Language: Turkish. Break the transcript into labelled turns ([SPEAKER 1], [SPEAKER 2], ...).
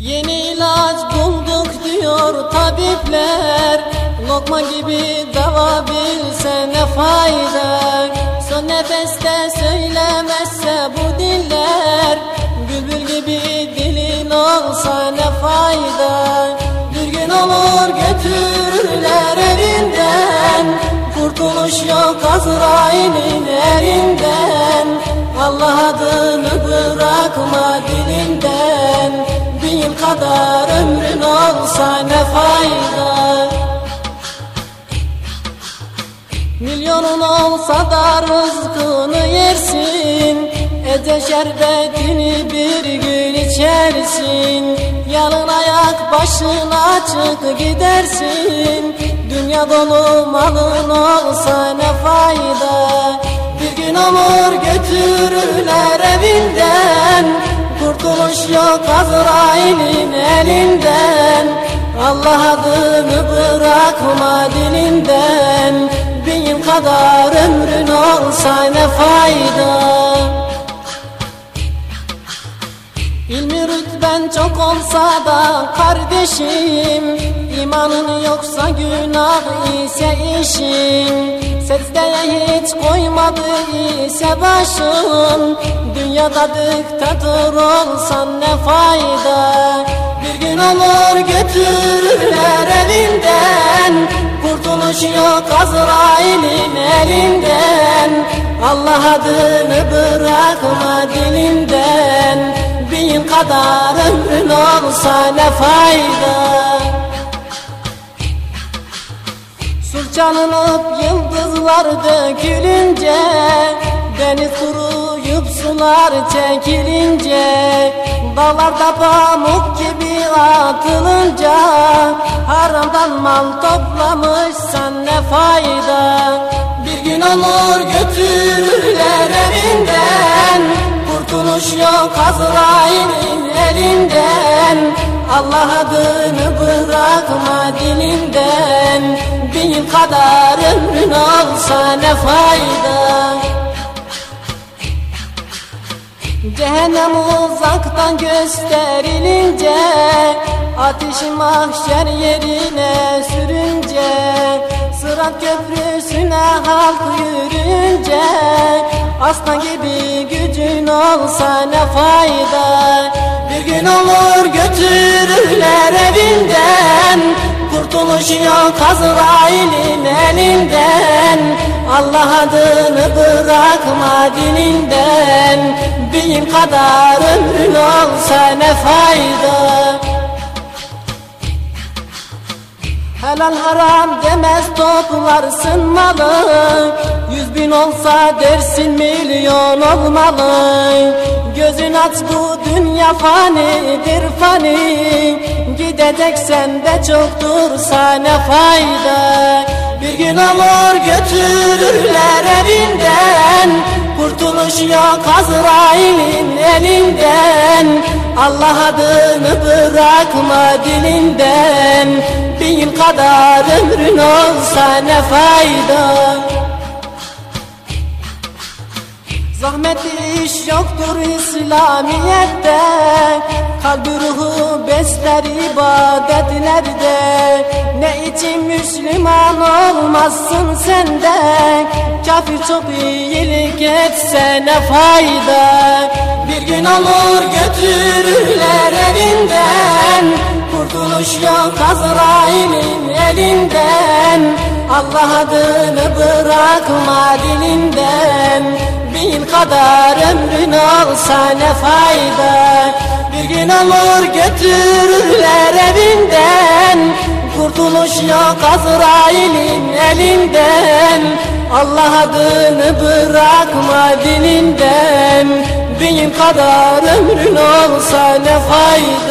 [SPEAKER 1] Yeni ilaç bulduk diyor tabipler. Lokma gibi dava bilse ne fayda? Son nefeste söylemezse bu diller. Bülbül gibi dilin olsa ne fayda? Bir gün olur götürürler evinden Kurtuluş yok Azrail'in elinden. Allah adını bırakma dilinden kadar ömrün olsa ne fayda? Milyonun olsa da rızkını yersin Ece şerbetini bir gün içersin. Yalın ayak başın açık gidersin Dünya dolu malın olsa ne fayda? Bir gün olur götürürler evinden Kurtuluş yok Azrail'in elinden Allah adını bırakma dilinden. Bin kadar ömrün olsa ne fayda? İlmi rütben çok olsa da kardeşim imanın yoksa günah ise işin Secdeye hiç koymadı ise başın Dünyada diktatör olsan ne fayda? Bir gün olur götürürler elinden. Kurtuluş yok Azrail'in elinden. Allah adını bırakma dilinden. Bin kadar ömrün olsa ne fayda çalınıp yıldızlar dökülünce Deniz kuruyup sular çekilince Dağlarda pamuk gibi atılınca Haramdan mal toplamışsan ne fayda? Bir gün olur götürürler evinden Kurtuluş yok Azrail'in elinden. Allah adını bırakma Bin kadar ömrün olsa ne fayda? Cehennem uzaktan gösterilince Ateşi mahşer yerine sürünce Sırat köprüsüne halk yürünce Aslan gibi gücün olsa ne fayda? Bir gün olur götürürler evinden Yok Azrail'in elinden Allah adını bırakma dilinden. Bin kadar ömrün olsa ne fayda Helal haram demez toplarsın malı Yüz bin olsa dersin milyon olmalı. Gözün aç bu dünya fanidir fani. Gideceksen de çok dursa ne fayda. Bir gün olur götürürler evinden. Kurtuluş yok Azrail'in elinden. Allah adını bırakma dilinden Bin kadar ömrün olsa ne fayda? Zahmetli iş yoktur İslamiyet'te. Kalbi ruhu besler ibadetlerde. Ne için Müslüman olmazsın sen de Kafir çok iyilik etse ne fayda? Bir gün olur götürürler evinden Kurtuluş yok Azrail'in elinden. Allah adını bırakma dilinden. Bin kadar ömrün olsa ne fayda. Bir gün olur götürürler evinden. Kurtuluş yok Azrail'in elinden. Allah adını bırakma dilinden. Bin kadar ömrün olsa ne fayda